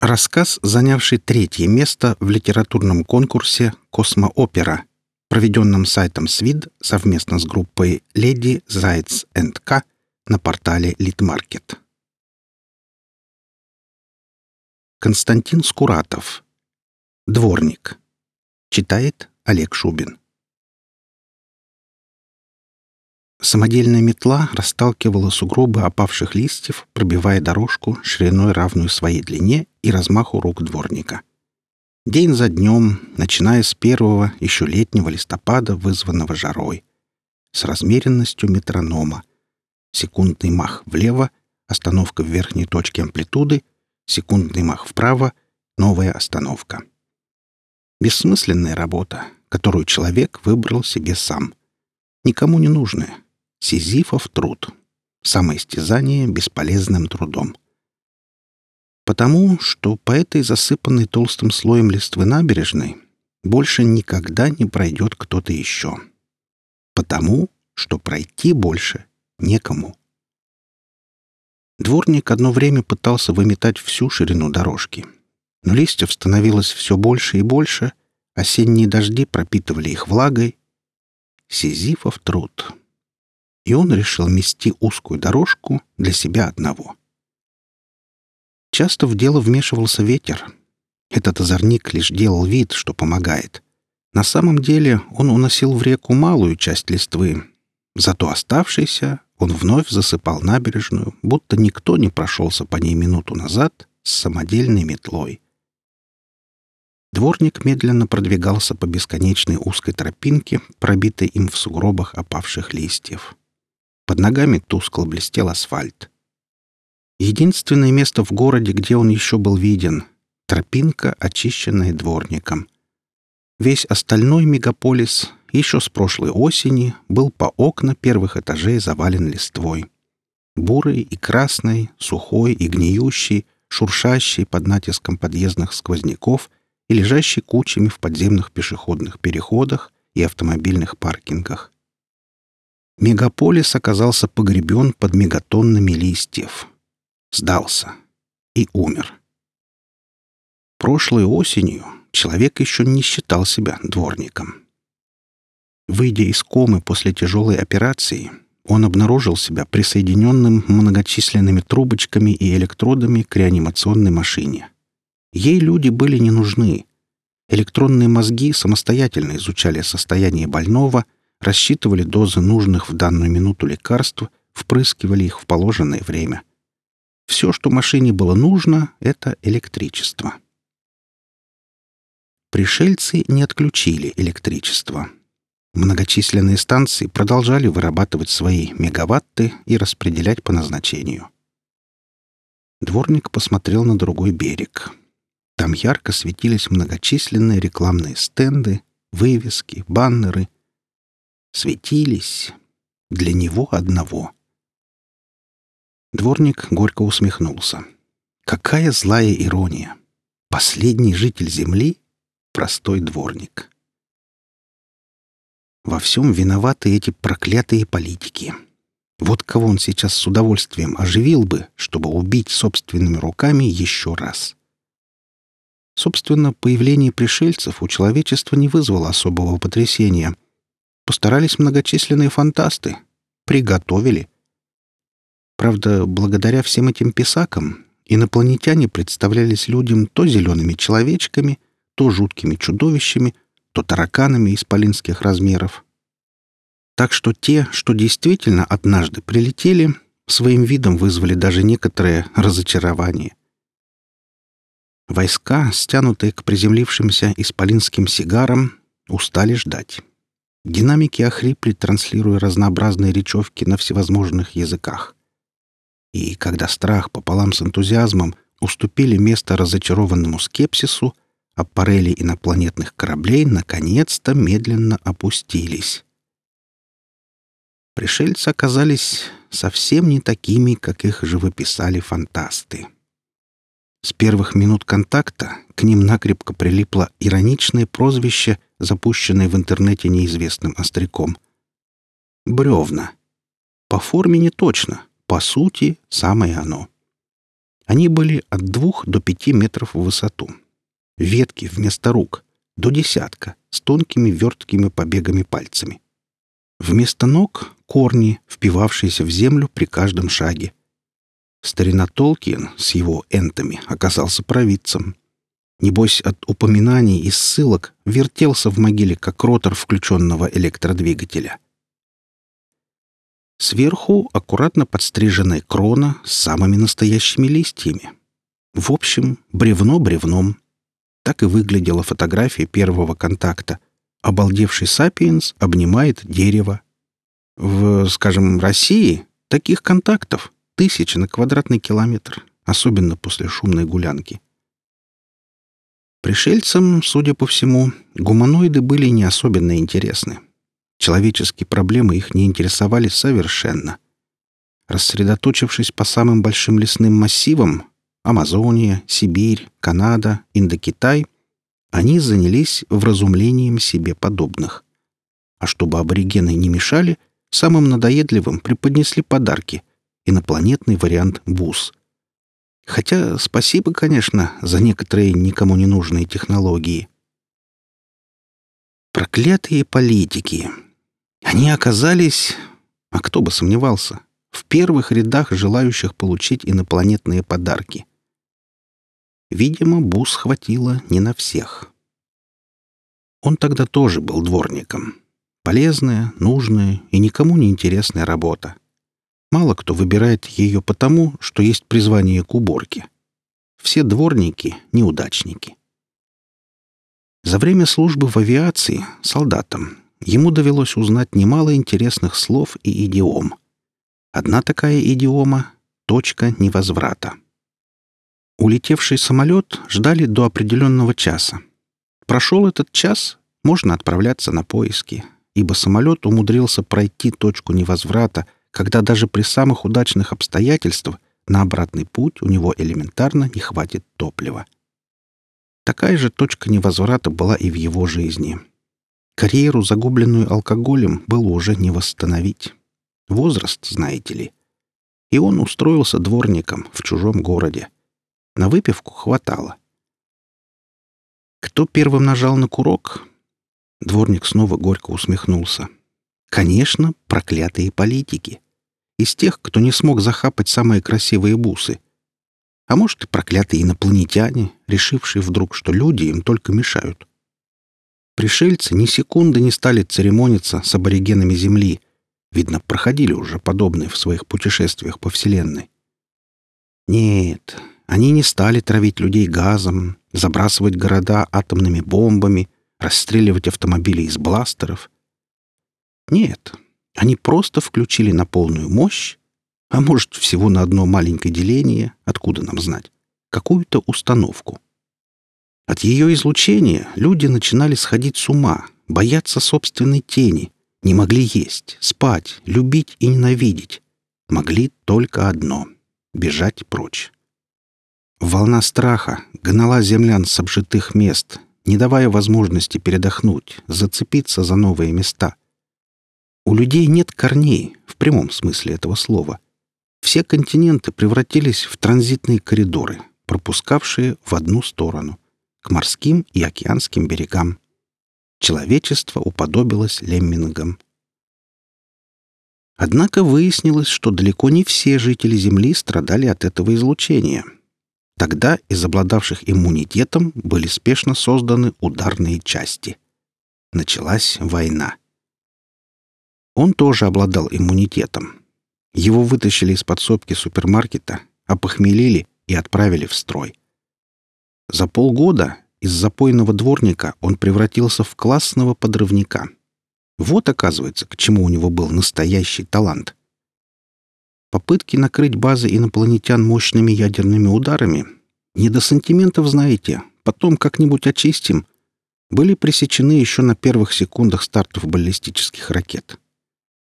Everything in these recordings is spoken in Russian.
Рассказ, занявший третье место в литературном конкурсе «Космоопера», проведенном сайтом СВИД совместно с группой «Леди Зайц энд К» на портале «Литмаркет». Константин Скуратов. Дворник. Читает Олег Шубин. Самодельная метла расталкивала сугробы опавших листьев, пробивая дорожку шириной, равную своей длине и размаху рук дворника. День за днем, начиная с первого, еще летнего листопада, вызванного жарой. С размеренностью метронома. Секундный мах влево, остановка в верхней точке амплитуды, секундный мах вправо, новая остановка. Бессмысленная работа, которую человек выбрал себе сам. Никому не нужная, Сизифов труд. Самоистязание бесполезным трудом. Потому что по этой засыпанной толстым слоем листвы набережной больше никогда не пройдет кто-то еще. Потому что пройти больше некому. Дворник одно время пытался выметать всю ширину дорожки. Но листьев становилось все больше и больше, осенние дожди пропитывали их влагой. Сизифов труд и он решил мести узкую дорожку для себя одного. Часто в дело вмешивался ветер. Этот озорник лишь делал вид, что помогает. На самом деле он уносил в реку малую часть листвы, зато оставшийся он вновь засыпал набережную, будто никто не прошелся по ней минуту назад с самодельной метлой. Дворник медленно продвигался по бесконечной узкой тропинке, пробитой им в сугробах опавших листьев. Под ногами тускло блестел асфальт. Единственное место в городе, где он еще был виден — тропинка, очищенная дворником. Весь остальной мегаполис еще с прошлой осени был по окна первых этажей завален листвой. Бурый и красный, сухой и гниющий, шуршащий под натиском подъездных сквозняков и лежащий кучами в подземных пешеходных переходах и автомобильных паркингах. Мегаполис оказался погребен под мегатоннами листьев. Сдался. И умер. Прошлой осенью человек еще не считал себя дворником. Выйдя из комы после тяжелой операции, он обнаружил себя присоединенным многочисленными трубочками и электродами к реанимационной машине. Ей люди были не нужны. Электронные мозги самостоятельно изучали состояние больного — рассчитывали дозы нужных в данную минуту лекарств, впрыскивали их в положенное время. Все, что машине было нужно, — это электричество. Пришельцы не отключили электричество. Многочисленные станции продолжали вырабатывать свои мегаватты и распределять по назначению. Дворник посмотрел на другой берег. Там ярко светились многочисленные рекламные стенды, вывески, баннеры — светились для него одного. Дворник горько усмехнулся. Какая злая ирония! Последний житель Земли — простой дворник. Во всем виноваты эти проклятые политики. Вот кого он сейчас с удовольствием оживил бы, чтобы убить собственными руками еще раз. Собственно, появление пришельцев у человечества не вызвало особого потрясения — Постарались многочисленные фантасты. Приготовили. Правда, благодаря всем этим писакам инопланетяне представлялись людям то зелеными человечками, то жуткими чудовищами, то тараканами исполинских размеров. Так что те, что действительно однажды прилетели, своим видом вызвали даже некоторое разочарование. Войска, стянутые к приземлившимся исполинским сигарам, устали ждать. Динамики охрипли, транслируя разнообразные речевки на всевозможных языках. И когда страх пополам с энтузиазмом уступили место разочарованному скепсису, аппарели инопланетных кораблей наконец-то медленно опустились. Пришельцы оказались совсем не такими, как их живописали фантасты. С первых минут контакта к ним накрепко прилипло ироничное прозвище, запущенное в интернете неизвестным остряком. Бревна. По форме не точно, по сути, самое оно. Они были от двух до пяти метров в высоту. Ветки вместо рук — до десятка, с тонкими верткими побегами пальцами. Вместо ног — корни, впивавшиеся в землю при каждом шаге. Старина Толкин с его энтами оказался провидцем. Небось, от упоминаний и ссылок вертелся в могиле, как ротор включенного электродвигателя. Сверху аккуратно подстриженная крона с самыми настоящими листьями. В общем, бревно бревном. Так и выглядела фотография первого контакта. Обалдевший сапиенс обнимает дерево. В, скажем, России таких контактов тысячи на квадратный километр, особенно после шумной гулянки. Пришельцам, судя по всему, гуманоиды были не особенно интересны. Человеческие проблемы их не интересовали совершенно. Рассредоточившись по самым большим лесным массивам — Амазония, Сибирь, Канада, Индокитай — они занялись вразумлением себе подобных. А чтобы аборигены не мешали, самым надоедливым преподнесли подарки — инопланетный вариант БУС. Хотя спасибо, конечно, за некоторые никому не нужные технологии. Проклятые политики. Они оказались, а кто бы сомневался, в первых рядах желающих получить инопланетные подарки. Видимо, бус хватило не на всех. Он тогда тоже был дворником. Полезная, нужная и никому не интересная работа. Мало кто выбирает ее потому, что есть призвание к уборке. Все дворники — неудачники. За время службы в авиации солдатам ему довелось узнать немало интересных слов и идиом. Одна такая идиома — точка невозврата. Улетевший самолет ждали до определенного часа. Прошел этот час, можно отправляться на поиски, ибо самолет умудрился пройти точку невозврата, когда даже при самых удачных обстоятельствах на обратный путь у него элементарно не хватит топлива. Такая же точка невозврата была и в его жизни — Карьеру, загубленную алкоголем, было уже не восстановить. Возраст, знаете ли. И он устроился дворником в чужом городе. На выпивку хватало. Кто первым нажал на курок? Дворник снова горько усмехнулся. Конечно, проклятые политики. Из тех, кто не смог захапать самые красивые бусы. А может, и проклятые инопланетяне, решившие вдруг, что люди им только мешают. Пришельцы ни секунды не стали церемониться с аборигенами Земли. Видно, проходили уже подобные в своих путешествиях по Вселенной. Нет, они не стали травить людей газом, забрасывать города атомными бомбами, расстреливать автомобили из бластеров. Нет, они просто включили на полную мощь, а может, всего на одно маленькое деление, откуда нам знать, какую-то установку — от ее излучения люди начинали сходить с ума, бояться собственной тени, не могли есть, спать, любить и ненавидеть. Могли только одно — бежать прочь. Волна страха гнала землян с обжитых мест, не давая возможности передохнуть, зацепиться за новые места. У людей нет корней, в прямом смысле этого слова. Все континенты превратились в транзитные коридоры, пропускавшие в одну сторону — к морским и океанским берегам. Человечество уподобилось леммингам. Однако выяснилось, что далеко не все жители Земли страдали от этого излучения. Тогда из обладавших иммунитетом были спешно созданы ударные части. Началась война. Он тоже обладал иммунитетом. Его вытащили из подсобки супермаркета, опохмелили и отправили в строй. За полгода из запойного дворника он превратился в классного подрывника. Вот, оказывается, к чему у него был настоящий талант. Попытки накрыть базы инопланетян мощными ядерными ударами не до сантиментов, знаете, потом как-нибудь очистим, были пресечены еще на первых секундах стартов баллистических ракет.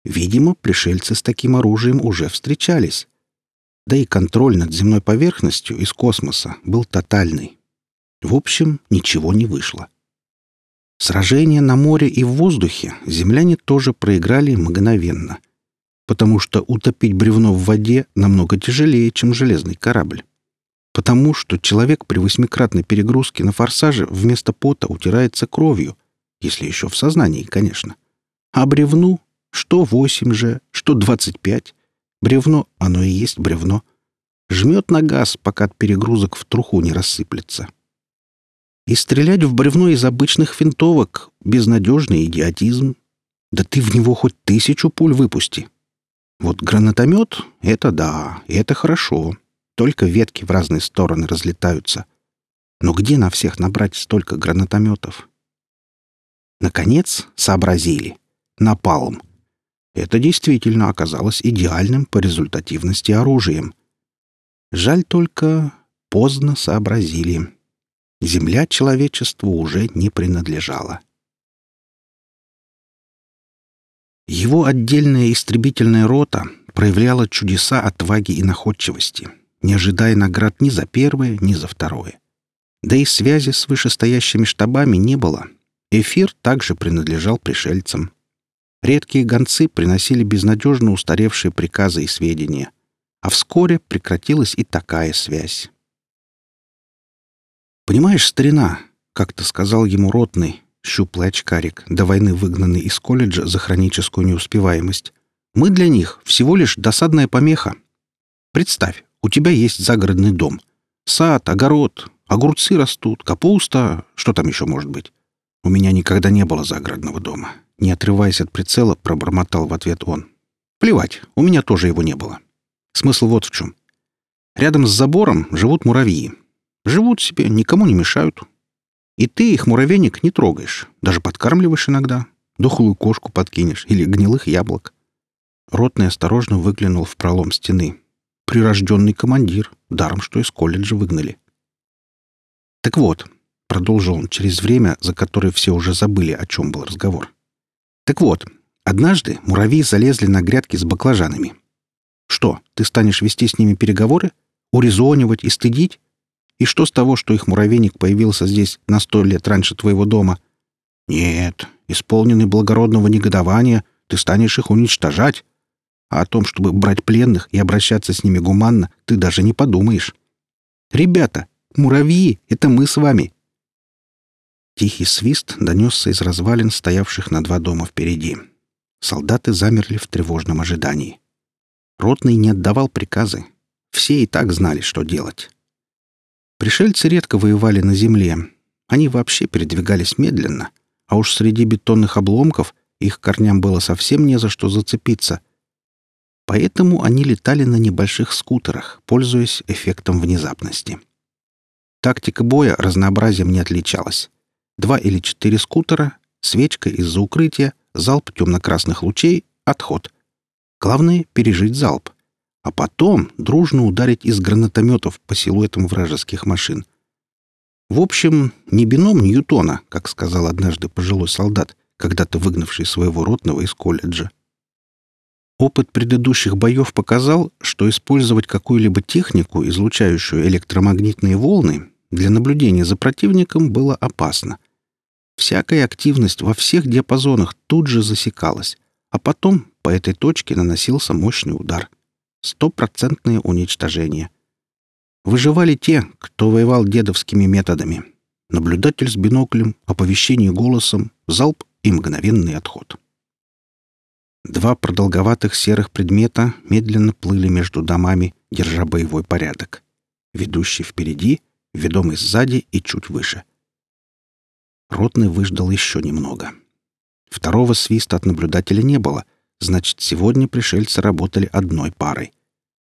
Видимо, пришельцы с таким оружием уже встречались. Да и контроль над земной поверхностью из космоса был тотальный. В общем, ничего не вышло. Сражения на море и в воздухе земляне тоже проиграли мгновенно, потому что утопить бревно в воде намного тяжелее, чем железный корабль. Потому что человек при восьмикратной перегрузке на форсаже вместо пота утирается кровью, если еще в сознании, конечно. А бревну, что восемь же, что двадцать пять, бревно, оно и есть бревно, жмет на газ, пока от перегрузок в труху не рассыплется. И стрелять в бревно из обычных винтовок — безнадежный идиотизм. Да ты в него хоть тысячу пуль выпусти. Вот гранатомет — это да, это хорошо. Только ветки в разные стороны разлетаются. Но где на всех набрать столько гранатометов? Наконец сообразили. Напалм. Это действительно оказалось идеальным по результативности оружием. Жаль только, поздно сообразили. Земля человечеству уже не принадлежала. Его отдельная истребительная рота проявляла чудеса отваги и находчивости, не ожидая наград ни за первое, ни за второе. Да и связи с вышестоящими штабами не было. Эфир также принадлежал пришельцам. Редкие гонцы приносили безнадежно устаревшие приказы и сведения, а вскоре прекратилась и такая связь. «Понимаешь, старина», — как-то сказал ему ротный, щуплый очкарик, до войны выгнанный из колледжа за хроническую неуспеваемость, «мы для них всего лишь досадная помеха. Представь, у тебя есть загородный дом. Сад, огород, огурцы растут, капуста, что там еще может быть? У меня никогда не было загородного дома. Не отрываясь от прицела, пробормотал в ответ он. Плевать, у меня тоже его не было. Смысл вот в чем. Рядом с забором живут муравьи. Живут себе, никому не мешают. И ты их, муравейник, не трогаешь. Даже подкармливаешь иногда. Дохлую кошку подкинешь или гнилых яблок. Ротный осторожно выглянул в пролом стены. Прирожденный командир, даром что из колледжа выгнали. «Так вот», — продолжил он через время, за которое все уже забыли, о чем был разговор. «Так вот, однажды муравьи залезли на грядки с баклажанами. Что, ты станешь вести с ними переговоры? Урезонивать и стыдить? И что с того, что их муравейник появился здесь на сто лет раньше твоего дома? Нет, исполненный благородного негодования, ты станешь их уничтожать. А о том, чтобы брать пленных и обращаться с ними гуманно, ты даже не подумаешь. Ребята, муравьи — это мы с вами. Тихий свист донесся из развалин, стоявших на два дома впереди. Солдаты замерли в тревожном ожидании. Ротный не отдавал приказы. Все и так знали, что делать. Пришельцы редко воевали на земле. Они вообще передвигались медленно, а уж среди бетонных обломков их корням было совсем не за что зацепиться. Поэтому они летали на небольших скутерах, пользуясь эффектом внезапности. Тактика боя разнообразием не отличалась. Два или четыре скутера, свечка из-за укрытия, залп темно-красных лучей, отход. Главное — пережить залп а потом дружно ударить из гранатометов по силуэтам вражеских машин. В общем, не бином Ньютона, как сказал однажды пожилой солдат, когда-то выгнавший своего ротного из колледжа. Опыт предыдущих боев показал, что использовать какую-либо технику, излучающую электромагнитные волны, для наблюдения за противником было опасно. Всякая активность во всех диапазонах тут же засекалась, а потом по этой точке наносился мощный удар — Стопроцентное уничтожение. Выживали те, кто воевал дедовскими методами. Наблюдатель с биноклем, оповещение голосом, залп и мгновенный отход. Два продолговатых серых предмета медленно плыли между домами, держа боевой порядок. Ведущий впереди, ведомый сзади и чуть выше. Ротный выждал еще немного. Второго свиста от наблюдателя не было — Значит, сегодня пришельцы работали одной парой.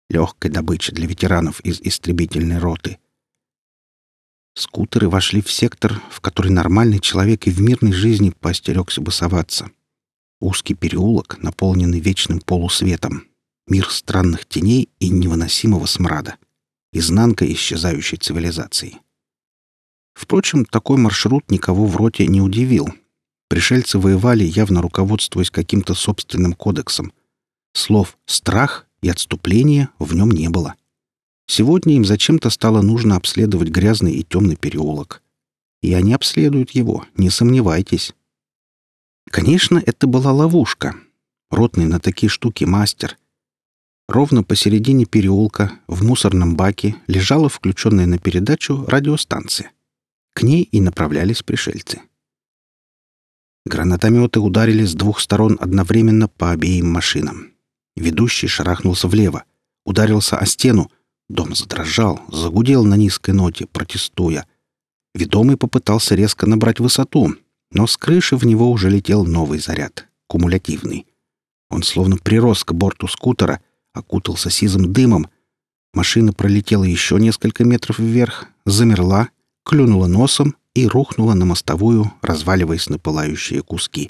Легкой добыча для ветеранов из истребительной роты. Скутеры вошли в сектор, в который нормальный человек и в мирной жизни поостерегся бы соваться. Узкий переулок, наполненный вечным полусветом. Мир странных теней и невыносимого смрада. Изнанка исчезающей цивилизации. Впрочем, такой маршрут никого в роте не удивил — Пришельцы воевали, явно руководствуясь каким-то собственным кодексом. Слов «страх» и «отступление» в нем не было. Сегодня им зачем-то стало нужно обследовать грязный и темный переулок. И они обследуют его, не сомневайтесь. Конечно, это была ловушка. Ротный на такие штуки мастер. Ровно посередине переулка в мусорном баке лежала включенная на передачу радиостанция. К ней и направлялись пришельцы. Гранатометы ударили с двух сторон одновременно по обеим машинам. Ведущий шарахнулся влево, ударился о стену, дом задрожал, загудел на низкой ноте, протестуя. Ведомый попытался резко набрать высоту, но с крыши в него уже летел новый заряд, кумулятивный. Он словно прирос к борту скутера, окутался сизым дымом. Машина пролетела еще несколько метров вверх, замерла, клюнула носом и рухнула на мостовую, разваливаясь на пылающие куски.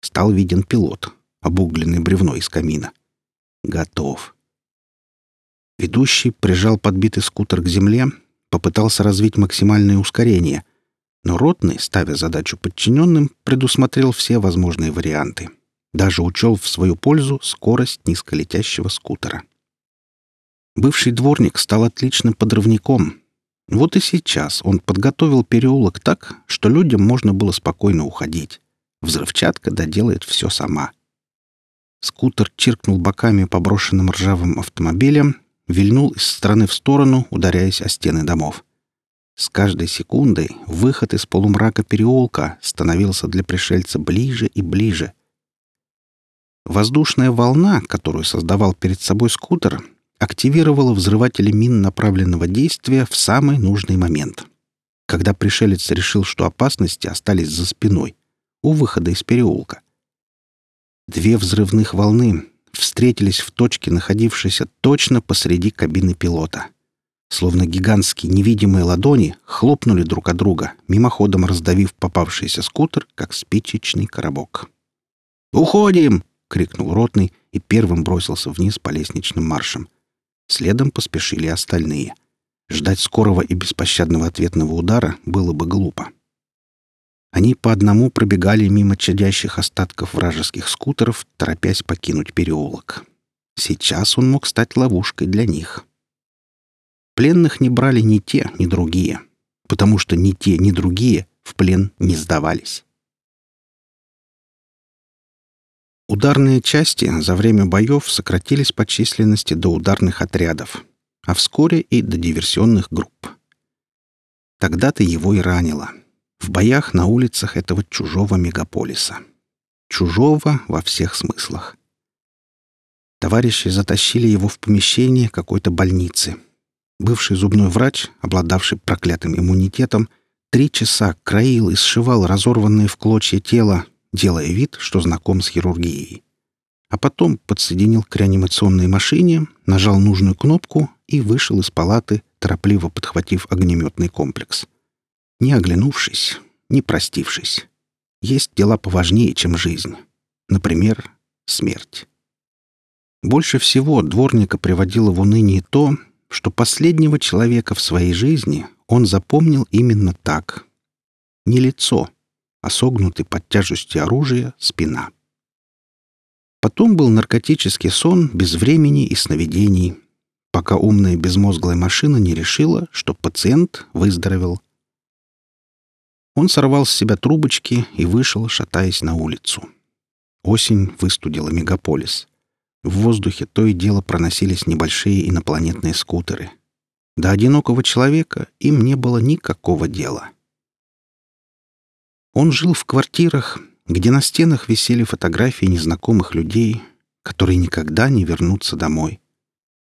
Стал виден пилот, обугленный бревно из камина. Готов. Ведущий прижал подбитый скутер к земле, попытался развить максимальное ускорение, но ротный, ставя задачу подчиненным, предусмотрел все возможные варианты. Даже учел в свою пользу скорость низколетящего скутера. Бывший дворник стал отличным подрывником. Вот и сейчас он подготовил переулок так, что людям можно было спокойно уходить. Взрывчатка доделает все сама. Скутер чиркнул боками по брошенным ржавым автомобилям, вильнул из стороны в сторону, ударяясь о стены домов. С каждой секундой выход из полумрака переулка становился для пришельца ближе и ближе. Воздушная волна, которую создавал перед собой скутер, активировала взрыватели мин направленного действия в самый нужный момент. Когда пришелец решил, что опасности остались за спиной, у выхода из переулка. Две взрывных волны встретились в точке, находившейся точно посреди кабины пилота. Словно гигантские невидимые ладони хлопнули друг от друга, мимоходом раздавив попавшийся скутер, как спичечный коробок. «Уходим!» — крикнул ротный и первым бросился вниз по лестничным маршам. Следом поспешили остальные. Ждать скорого и беспощадного ответного удара было бы глупо. Они по одному пробегали мимо чадящих остатков вражеских скутеров, торопясь покинуть переулок. Сейчас он мог стать ловушкой для них. Пленных не брали ни те, ни другие, потому что ни те, ни другие в плен не сдавались. Ударные части за время боев сократились по численности до ударных отрядов, а вскоре и до диверсионных групп. Тогда-то его и ранило — в боях на улицах этого чужого мегаполиса. Чужого во всех смыслах. Товарищи затащили его в помещение какой-то больницы. Бывший зубной врач, обладавший проклятым иммунитетом, три часа краил и сшивал разорванное в клочья тело, делая вид, что знаком с хирургией. А потом подсоединил к реанимационной машине, нажал нужную кнопку и вышел из палаты, торопливо подхватив огнеметный комплекс не оглянувшись, не простившись. Есть дела поважнее, чем жизнь. Например, смерть. Больше всего дворника приводило в уныние то, что последнего человека в своей жизни он запомнил именно так. Не лицо, а согнутый под тяжестью оружия спина. Потом был наркотический сон без времени и сновидений, пока умная безмозглая машина не решила, что пациент выздоровел он сорвал с себя трубочки и вышел, шатаясь на улицу. Осень выстудила мегаполис. В воздухе то и дело проносились небольшие инопланетные скутеры. До одинокого человека им не было никакого дела. Он жил в квартирах, где на стенах висели фотографии незнакомых людей, которые никогда не вернутся домой.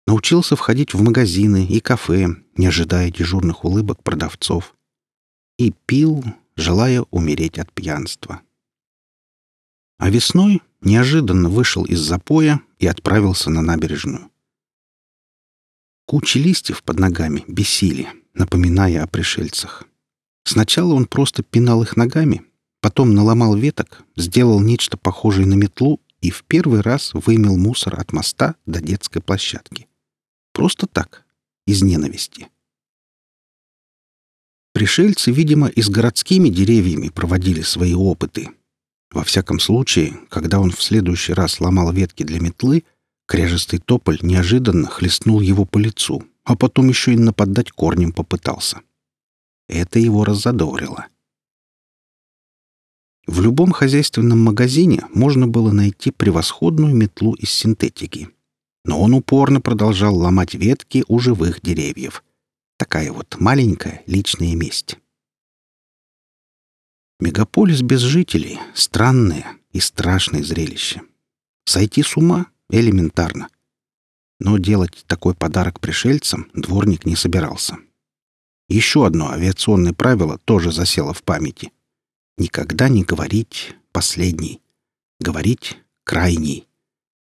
Научился входить в магазины и кафе, не ожидая дежурных улыбок продавцов и пил, желая умереть от пьянства. А весной неожиданно вышел из запоя и отправился на набережную. Кучи листьев под ногами бесили, напоминая о пришельцах. Сначала он просто пинал их ногами, потом наломал веток, сделал нечто похожее на метлу и в первый раз вымел мусор от моста до детской площадки. Просто так, из ненависти. Пришельцы, видимо, и с городскими деревьями проводили свои опыты. Во всяком случае, когда он в следующий раз ломал ветки для метлы, кряжестый тополь неожиданно хлестнул его по лицу, а потом еще и нападать корнем попытался. Это его раззадорило. В любом хозяйственном магазине можно было найти превосходную метлу из синтетики. но он упорно продолжал ломать ветки у живых деревьев. Такая вот маленькая личная месть. Мегаполис без жителей — странное и страшное зрелище. Сойти с ума — элементарно. Но делать такой подарок пришельцам дворник не собирался. Еще одно авиационное правило тоже засело в памяти. Никогда не говорить «последний». Говорить «крайний».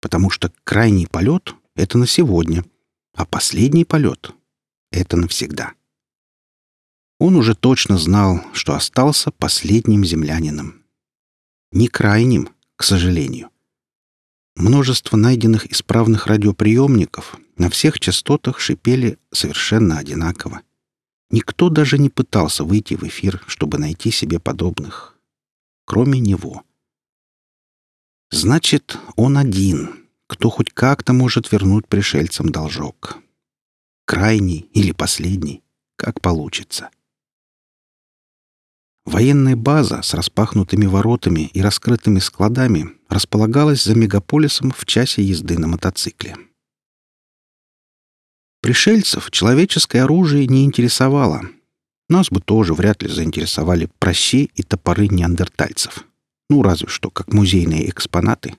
Потому что крайний полет — это на сегодня, а последний полет — это навсегда. Он уже точно знал, что остался последним землянином. Не крайним, к сожалению. Множество найденных исправных радиоприемников на всех частотах шипели совершенно одинаково. Никто даже не пытался выйти в эфир, чтобы найти себе подобных. Кроме него. Значит, он один, кто хоть как-то может вернуть пришельцам должок. Крайний или последний, как получится. Военная база с распахнутыми воротами и раскрытыми складами располагалась за мегаполисом в часе езды на мотоцикле. Пришельцев человеческое оружие не интересовало. Нас бы тоже вряд ли заинтересовали прощи и топоры неандертальцев. Ну, разве что как музейные экспонаты.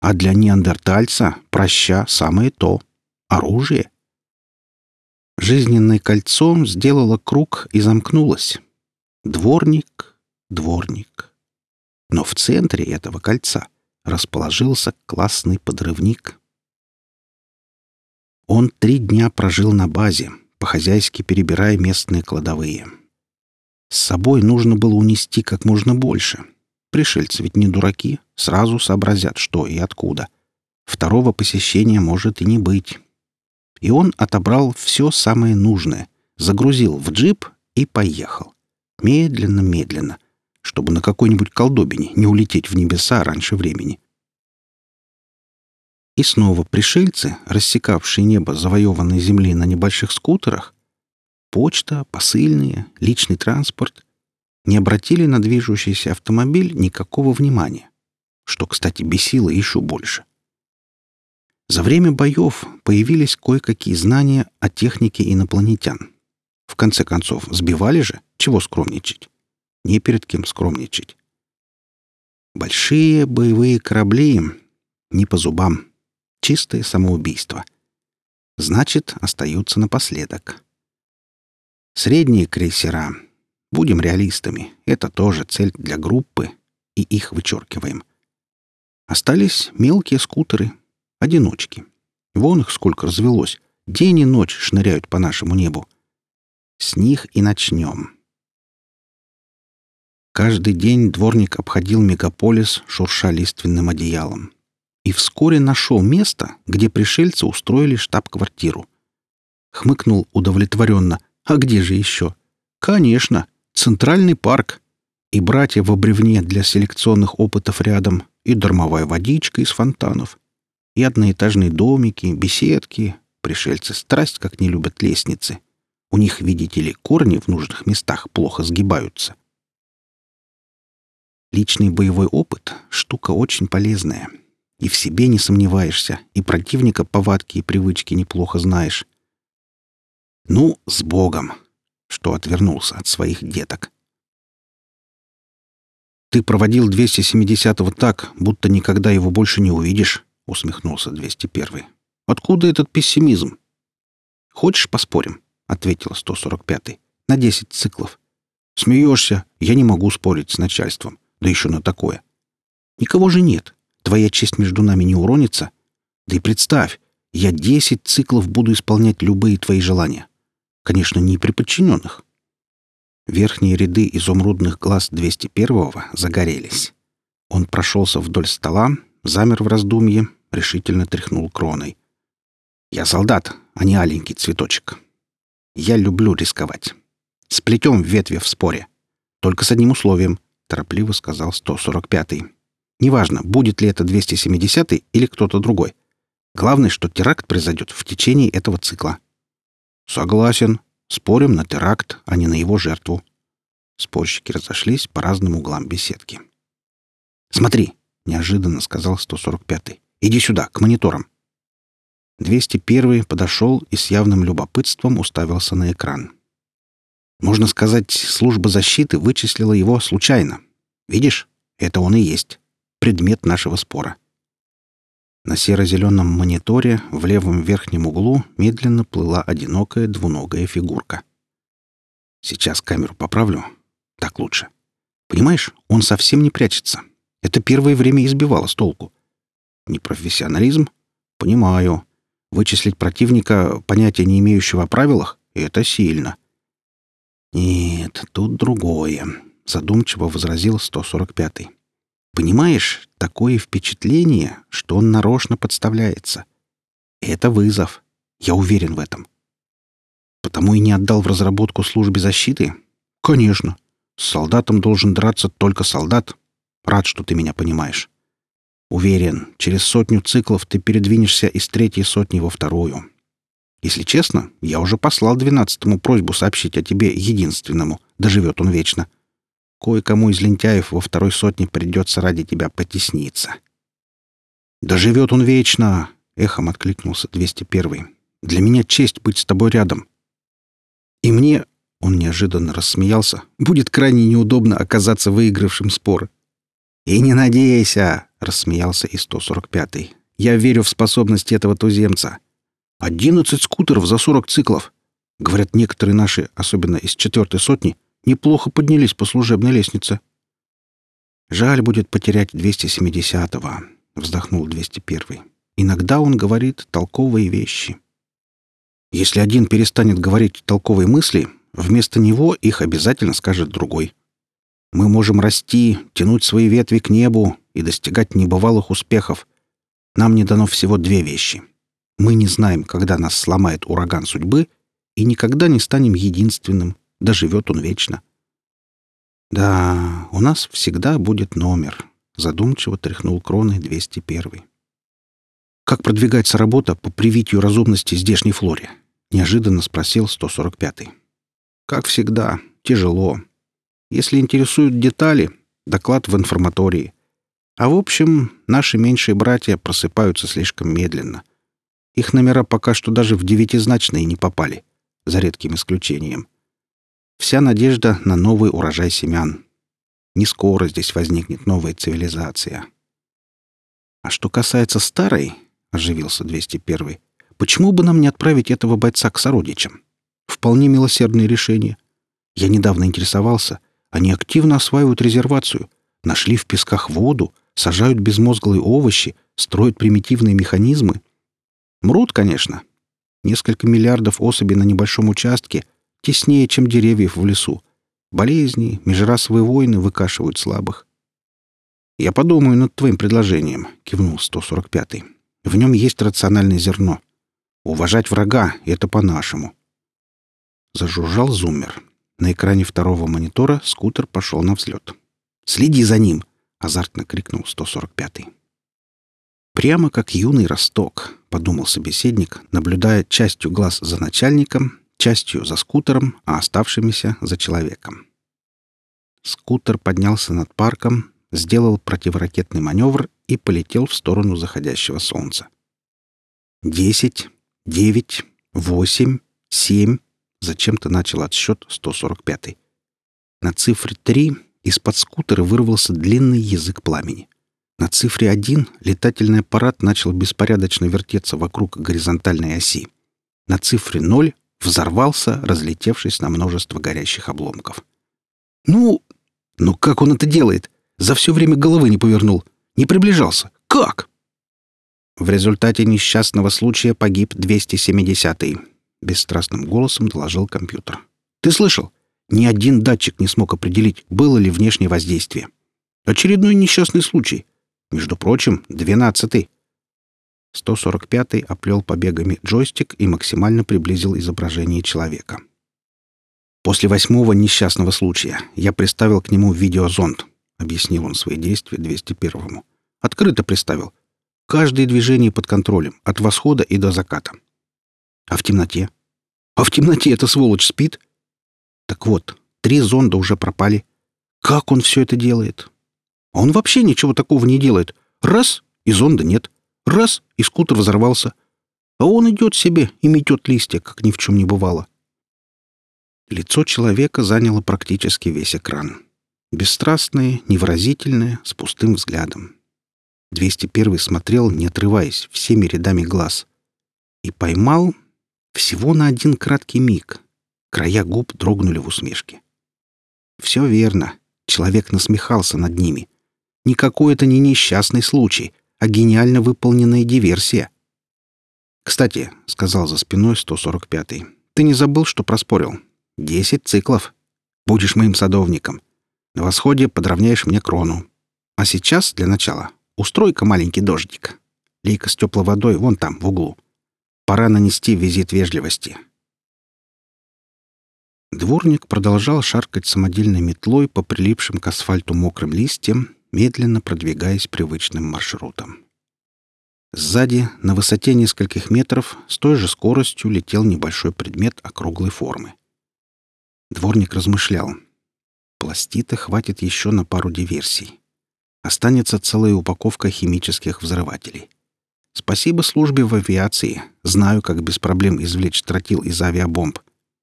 А для неандертальца проща самое то — оружие. Жизненное кольцо сделало круг и замкнулось. Дворник, дворник. Но в центре этого кольца расположился классный подрывник — он три дня прожил на базе, по-хозяйски перебирая местные кладовые. С собой нужно было унести как можно больше. Пришельцы ведь не дураки, сразу сообразят, что и откуда. Второго посещения может и не быть. И он отобрал все самое нужное, загрузил в джип и поехал. Медленно-медленно, чтобы на какой-нибудь колдобине не улететь в небеса раньше времени. И снова пришельцы, рассекавшие небо завоеванной земли на небольших скутерах, почта, посыльные, личный транспорт, не обратили на движущийся автомобиль никакого внимания, что, кстати, бесило еще больше. За время боев появились кое-какие знания о технике инопланетян. В конце концов, сбивали же, чего скромничать? Не перед кем скромничать. Большие боевые корабли не по зубам. Чистое самоубийство. Значит, остаются напоследок. Средние крейсера. Будем реалистами. Это тоже цель для группы, и их вычеркиваем. Остались мелкие скутеры, одиночки. Вон их сколько развелось. День и ночь шныряют по нашему небу. С них и начнем. Каждый день дворник обходил мегаполис, шурша лиственным одеялом и вскоре нашел место, где пришельцы устроили штаб-квартиру. Хмыкнул удовлетворенно. «А где же еще?» «Конечно, Центральный парк. И братья в бревне для селекционных опытов рядом, и дармовая водичка из фонтанов, и одноэтажные домики, беседки. Пришельцы страсть как не любят лестницы. У них, видите ли, корни в нужных местах плохо сгибаются. Личный боевой опыт — штука очень полезная — и в себе не сомневаешься, и противника повадки и привычки неплохо знаешь. Ну, с Богом, что отвернулся от своих деток. «Ты проводил 270-го так, будто никогда его больше не увидишь», — усмехнулся 201-й. «Откуда этот пессимизм?» «Хочешь, поспорим?» — ответила 145-й. «На 10 циклов». «Смеешься? Я не могу спорить с начальством. Да еще на такое». «Никого же нет. Твоя честь между нами не уронится? Да и представь, я десять циклов буду исполнять любые твои желания. Конечно, не при подчиненных. Верхние ряды изумрудных глаз 201-го загорелись. Он прошелся вдоль стола, замер в раздумье, решительно тряхнул кроной. «Я солдат, а не аленький цветочек. Я люблю рисковать. Сплетем ветви в споре. Только с одним условием», — торопливо сказал 145-й. Неважно, будет ли это 270 или кто-то другой. Главное, что теракт произойдет в течение этого цикла. Согласен. Спорим на теракт, а не на его жертву. Спорщики разошлись по разным углам беседки. «Смотри», — неожиданно сказал 145-й. «Иди сюда, к мониторам». 201 подошел и с явным любопытством уставился на экран. Можно сказать, служба защиты вычислила его случайно. Видишь, это он и есть. Предмет нашего спора. На серо-зеленом мониторе в левом верхнем углу медленно плыла одинокая двуногая фигурка. Сейчас камеру поправлю. Так лучше. Понимаешь, он совсем не прячется. Это первое время избивало с толку. Непрофессионализм? Понимаю. Вычислить противника, понятия не имеющего о правилах, это сильно. Нет, тут другое, задумчиво возразил 145-й. Понимаешь, такое впечатление, что он нарочно подставляется. Это вызов. Я уверен в этом. Потому и не отдал в разработку службе защиты? Конечно. С солдатом должен драться только солдат. Рад, что ты меня понимаешь. Уверен, через сотню циклов ты передвинешься из третьей сотни во вторую. Если честно, я уже послал двенадцатому просьбу сообщить о тебе единственному. Доживет он вечно. Кое-кому из лентяев во второй сотне придется ради тебя потесниться. «Доживет он вечно!» — эхом откликнулся 201. «Для меня честь быть с тобой рядом. И мне, — он неожиданно рассмеялся, — будет крайне неудобно оказаться выигравшим спор. «И не надейся!» — рассмеялся и 145-й. «Я верю в способности этого туземца. Одиннадцать скутеров за сорок циклов. Говорят, некоторые наши, особенно из четвертой сотни, неплохо поднялись по служебной лестнице». «Жаль будет потерять 270-го», — вздохнул 201-й. «Иногда он говорит толковые вещи». Если один перестанет говорить толковые мысли, вместо него их обязательно скажет другой. Мы можем расти, тянуть свои ветви к небу и достигать небывалых успехов. Нам не дано всего две вещи. Мы не знаем, когда нас сломает ураган судьбы, и никогда не станем единственным, доживет он вечно. Да, у нас всегда будет номер, задумчиво тряхнул кроной 201. Как продвигается работа по привитию разумности здешней флоре? неожиданно спросил 145-й. Как всегда, тяжело. Если интересуют детали, доклад в информатории. А в общем, наши меньшие братья просыпаются слишком медленно. Их номера пока что даже в девятизначные не попали, за редким исключением. Вся надежда на новый урожай семян. Не скоро здесь возникнет новая цивилизация. А что касается старой, оживился 201 Почему бы нам не отправить этого бойца к сородичам? Вполне милосердное решение. Я недавно интересовался. Они активно осваивают резервацию. Нашли в песках воду, сажают безмозглые овощи, строят примитивные механизмы. Мрут, конечно. Несколько миллиардов особей на небольшом участке теснее, чем деревьев в лесу. Болезни, межрасовые войны выкашивают слабых. «Я подумаю над твоим предложением», — кивнул 145-й. «В нем есть рациональное зерно. Уважать врага — это по-нашему. Зажужжал зуммер. На экране второго монитора скутер пошел на взлет. «Следи за ним!» — азартно крикнул 145-й. «Прямо как юный росток», — подумал собеседник, наблюдая частью глаз за начальником, частью за скутером, а оставшимися за человеком. Скутер поднялся над парком, сделал противоракетный маневр и полетел в сторону заходящего солнца. Десять, девять, восемь, семь. Зачем-то начал отсчет 145-й. На цифре три из-под скутера вырвался длинный язык пламени. На цифре один летательный аппарат начал беспорядочно вертеться вокруг горизонтальной оси. На цифре ноль взорвался, разлетевшись на множество горящих обломков. «Ну, ну как он это делает? За все время головы не повернул. Не приближался. Как?» В результате несчастного случая погиб 270-й. Бесстрастным голосом доложил компьютер. Ты слышал? Ни один датчик не смог определить, было ли внешнее воздействие. Очередной несчастный случай. Между прочим, двенадцатый. 145-й оплел побегами джойстик и максимально приблизил изображение человека. После восьмого несчастного случая я приставил к нему видеозонд, объяснил он свои действия 201-му. Открыто приставил — Каждое движение под контролем, от восхода и до заката. А в темноте? А в темноте эта сволочь спит? Так вот, три зонда уже пропали. Как он все это делает? Он вообще ничего такого не делает. Раз — и зонда нет. Раз — и скутер взорвался. А он идет себе и метет листья, как ни в чем не бывало. Лицо человека заняло практически весь экран. Бесстрастное, невыразительное, с пустым взглядом. 201 смотрел, не отрываясь, всеми рядами глаз. И поймал всего на один краткий миг. Края губ дрогнули в усмешке. Все верно. Человек насмехался над ними. Никакой это не несчастный случай, а гениально выполненная диверсия. «Кстати», — сказал за спиной 145-й, — «ты не забыл, что проспорил? Десять циклов. Будешь моим садовником. На восходе подровняешь мне крону. А сейчас, для начала, устрой-ка маленький дождик. Лейка с теплой водой вон там, в углу. Пора нанести визит вежливости. Дворник продолжал шаркать самодельной метлой по прилипшим к асфальту мокрым листьям, медленно продвигаясь привычным маршрутом. Сзади, на высоте нескольких метров, с той же скоростью летел небольшой предмет округлой формы. Дворник размышлял. Пластита хватит еще на пару диверсий. Останется целая упаковка химических взрывателей. Спасибо службе в авиации. Знаю, как без проблем извлечь тротил из авиабомб.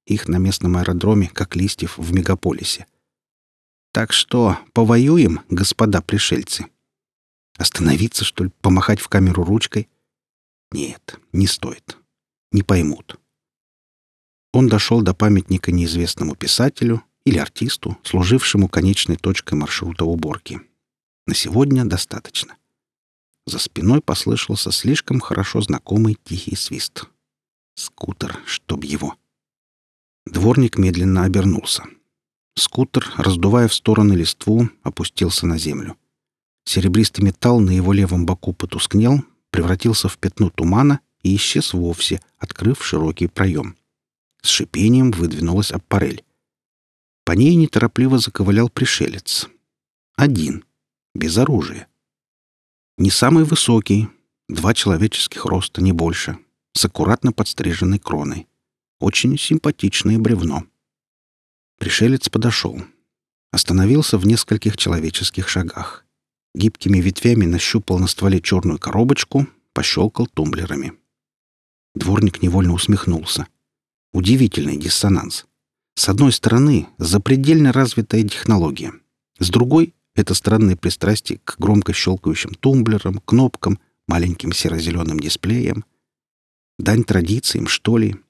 Их на местном аэродроме, как листьев в мегаполисе. Так что повоюем, господа пришельцы. Остановиться, что ли, помахать в камеру ручкой? Нет, не стоит. Не поймут. Он дошел до памятника неизвестному писателю или артисту, служившему конечной точкой маршрута уборки. На сегодня достаточно. За спиной послышался слишком хорошо знакомый тихий свист. Скутер, чтоб его. Дворник медленно обернулся. Скутер, раздувая в стороны листву, опустился на землю. Серебристый металл на его левом боку потускнел, превратился в пятно тумана и исчез вовсе, открыв широкий проем. С шипением выдвинулась аппарель. По ней неторопливо заковылял пришелец. Один, без оружия. Не самый высокий, два человеческих роста, не больше, с аккуратно подстриженной кроной. Очень симпатичное бревно. Пришелец подошел. Остановился в нескольких человеческих шагах. Гибкими ветвями нащупал на стволе черную коробочку, пощелкал тумблерами. Дворник невольно усмехнулся. Удивительный диссонанс. С одной стороны, запредельно развитая технология. С другой это странное пристрастие к громко щелкающим тумблерам, кнопкам, маленьким серо-зеленым дисплеям. Дань традициям, что ли?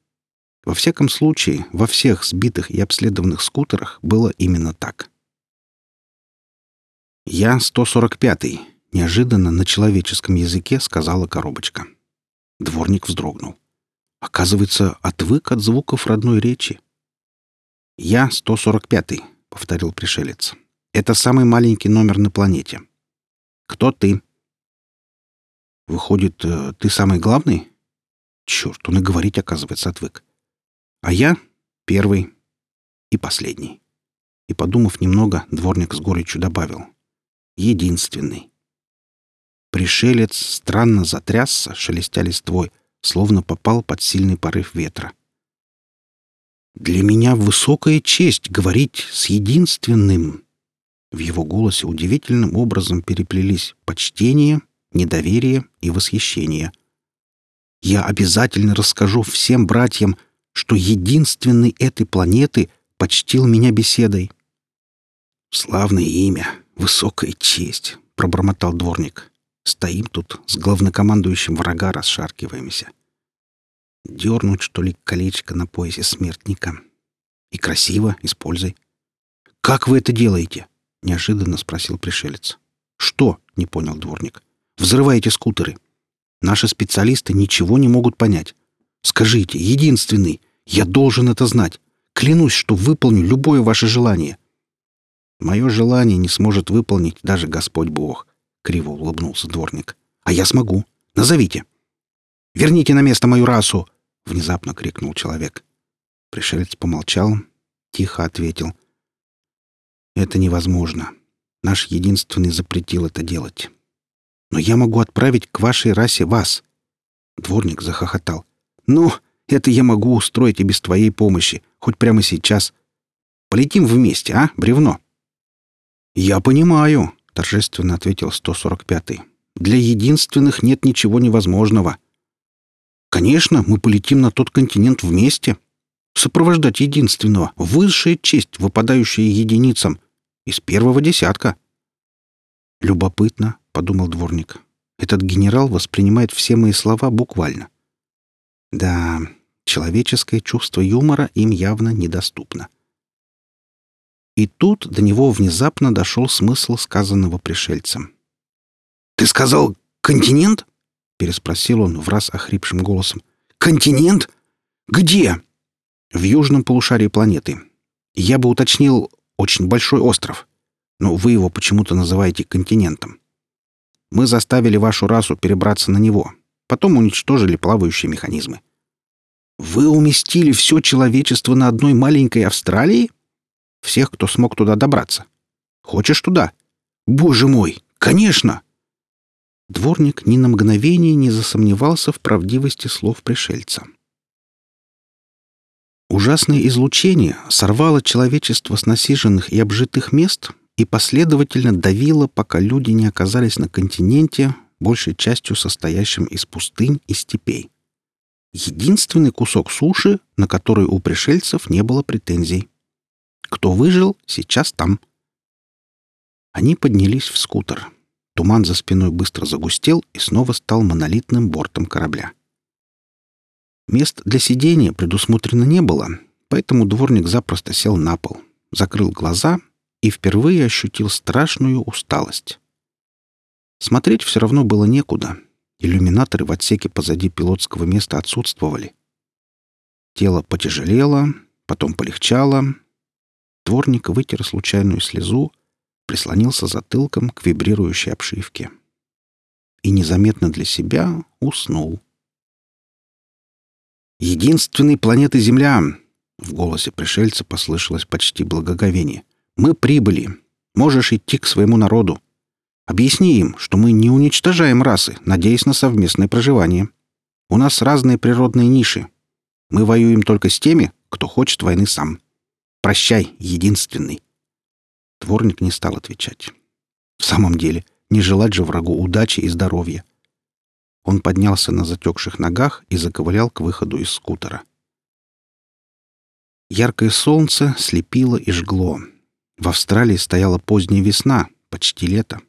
Во всяком случае, во всех сбитых и обследованных скутерах было именно так. «Я 145-й», — неожиданно на человеческом языке сказала коробочка. Дворник вздрогнул. Оказывается, отвык от звуков родной речи. «Я 145-й», — повторил пришелец. Это самый маленький номер на планете. Кто ты? Выходит, э, ты самый главный? Черт, он и говорить, оказывается, отвык. А я первый и последний. И, подумав немного, дворник с горечью добавил. Единственный. Пришелец странно затрясся, шелестя листвой, словно попал под сильный порыв ветра. «Для меня высокая честь говорить с единственным», в его голосе удивительным образом переплелись почтение, недоверие и восхищение. «Я обязательно расскажу всем братьям, что единственный этой планеты почтил меня беседой». «Славное имя, высокая честь», — пробормотал дворник. «Стоим тут, с главнокомандующим врага расшаркиваемся. Дернуть, что ли, колечко на поясе смертника. И красиво, используй. Как вы это делаете?» — неожиданно спросил пришелец. «Что?» — не понял дворник. «Взрываете скутеры. Наши специалисты ничего не могут понять. Скажите, единственный, я должен это знать. Клянусь, что выполню любое ваше желание». «Мое желание не сможет выполнить даже Господь Бог», — криво улыбнулся дворник. «А я смогу. Назовите». «Верните на место мою расу!» — внезапно крикнул человек. Пришелец помолчал, тихо ответил. Это невозможно. Наш единственный запретил это делать. Но я могу отправить к вашей расе вас. Дворник захохотал. Ну, это я могу устроить и без твоей помощи, хоть прямо сейчас. Полетим вместе, а, бревно? Я понимаю, торжественно ответил 145-й. Для единственных нет ничего невозможного. Конечно, мы полетим на тот континент вместе. Сопровождать единственного — высшая честь, выпадающая единицам. Из первого десятка. «Любопытно», — подумал дворник. «Этот генерал воспринимает все мои слова буквально». Да, человеческое чувство юмора им явно недоступно. И тут до него внезапно дошел смысл сказанного пришельцем. «Ты сказал континент?» — переспросил он в раз охрипшим голосом. «Континент? Где?» «В южном полушарии планеты. Я бы уточнил, очень большой остров но вы его почему-то называете континентом. Мы заставили вашу расу перебраться на него, потом уничтожили плавающие механизмы. Вы уместили все человечество на одной маленькой Австралии? Всех, кто смог туда добраться. Хочешь туда? Боже мой, конечно!» Дворник ни на мгновение не засомневался в правдивости слов пришельца. Ужасное излучение сорвало человечество с насиженных и обжитых мест и последовательно давила, пока люди не оказались на континенте, большей частью состоящем из пустынь и степей. Единственный кусок суши, на который у пришельцев не было претензий. Кто выжил, сейчас там. Они поднялись в скутер. Туман за спиной быстро загустел и снова стал монолитным бортом корабля. Мест для сидения предусмотрено не было, поэтому дворник запросто сел на пол, закрыл глаза и впервые ощутил страшную усталость. Смотреть все равно было некуда. Иллюминаторы в отсеке позади пилотского места отсутствовали. Тело потяжелело, потом полегчало. Дворник вытер случайную слезу, прислонился затылком к вибрирующей обшивке. И незаметно для себя уснул. «Единственной планеты Земля!» — в голосе пришельца послышалось почти благоговение. Мы прибыли. Можешь идти к своему народу. Объясни им, что мы не уничтожаем расы, надеясь на совместное проживание. У нас разные природные ниши. Мы воюем только с теми, кто хочет войны сам. Прощай, единственный. Творник не стал отвечать. В самом деле, не желать же врагу удачи и здоровья. Он поднялся на затекших ногах и заковылял к выходу из скутера. Яркое солнце слепило и жгло. В Австралии стояла поздняя весна, почти лето.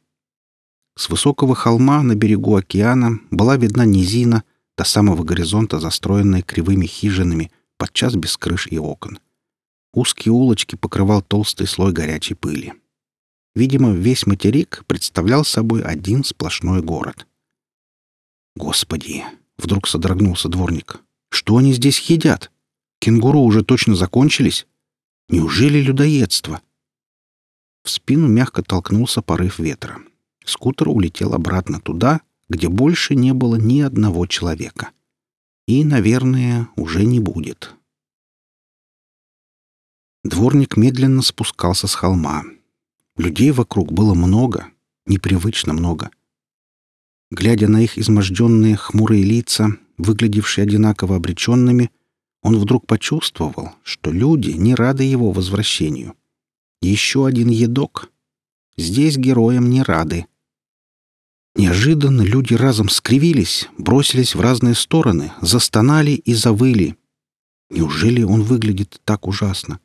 С высокого холма на берегу океана была видна низина до самого горизонта, застроенная кривыми хижинами, подчас без крыш и окон. Узкие улочки покрывал толстый слой горячей пыли. Видимо, весь материк представлял собой один сплошной город. «Господи!» — вдруг содрогнулся дворник. «Что они здесь едят? Кенгуру уже точно закончились? Неужели людоедство?» В спину мягко толкнулся порыв ветра. Скутер улетел обратно туда, где больше не было ни одного человека. И, наверное, уже не будет. Дворник медленно спускался с холма. Людей вокруг было много, непривычно много. Глядя на их изможденные хмурые лица, выглядевшие одинаково обреченными, он вдруг почувствовал, что люди не рады его возвращению — еще один едок. Здесь героям не рады. Неожиданно люди разом скривились, бросились в разные стороны, застонали и завыли. Неужели он выглядит так ужасно?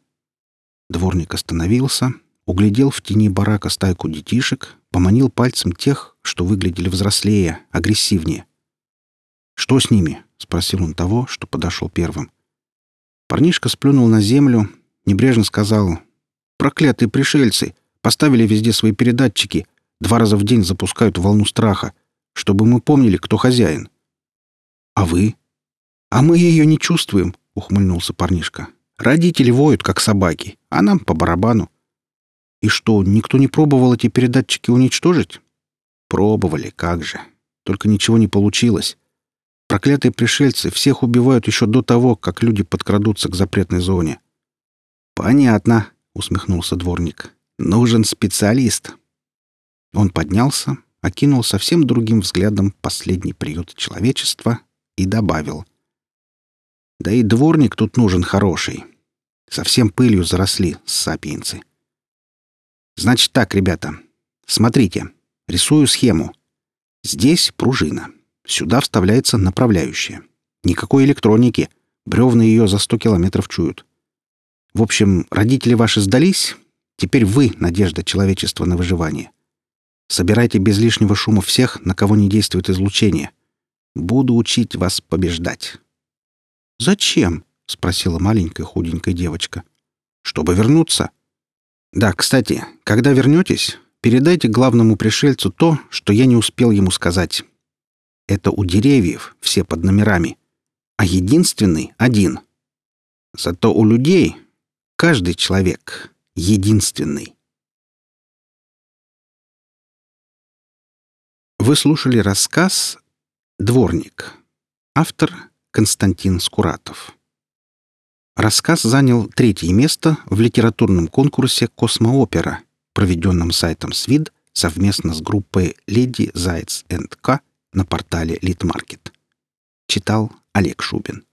Дворник остановился, углядел в тени барака стайку детишек, поманил пальцем тех, что выглядели взрослее, агрессивнее. «Что с ними?» — спросил он того, что подошел первым. Парнишка сплюнул на землю, небрежно сказал Проклятые пришельцы! Поставили везде свои передатчики. Два раза в день запускают волну страха, чтобы мы помнили, кто хозяин. А вы? А мы ее не чувствуем, ухмыльнулся парнишка. Родители воют, как собаки, а нам по барабану. И что, никто не пробовал эти передатчики уничтожить? Пробовали, как же. Только ничего не получилось. Проклятые пришельцы всех убивают еще до того, как люди подкрадутся к запретной зоне. Понятно, усмехнулся дворник. Нужен специалист. Он поднялся, окинул совсем другим взглядом последний приют человечества и добавил. Да и дворник тут нужен хороший. Совсем пылью заросли сапиенцы. Значит так, ребята. Смотрите. Рисую схему. Здесь пружина. Сюда вставляется направляющая. Никакой электроники. Бревна ее за сто километров чуют. В общем, родители ваши сдались. Теперь вы — надежда человечества на выживание. Собирайте без лишнего шума всех, на кого не действует излучение. Буду учить вас побеждать». «Зачем?» — спросила маленькая худенькая девочка. «Чтобы вернуться». «Да, кстати, когда вернетесь, передайте главному пришельцу то, что я не успел ему сказать. Это у деревьев, все под номерами, а единственный — один. Зато у людей каждый человек единственный». Вы слушали рассказ «Дворник». Автор Константин Скуратов. Рассказ занял третье место в литературном конкурсе «Космоопера», проведенном сайтом «Свид» совместно с группой «Леди Зайц энд К» на портале «Литмаркет». Читал Олег Шубин.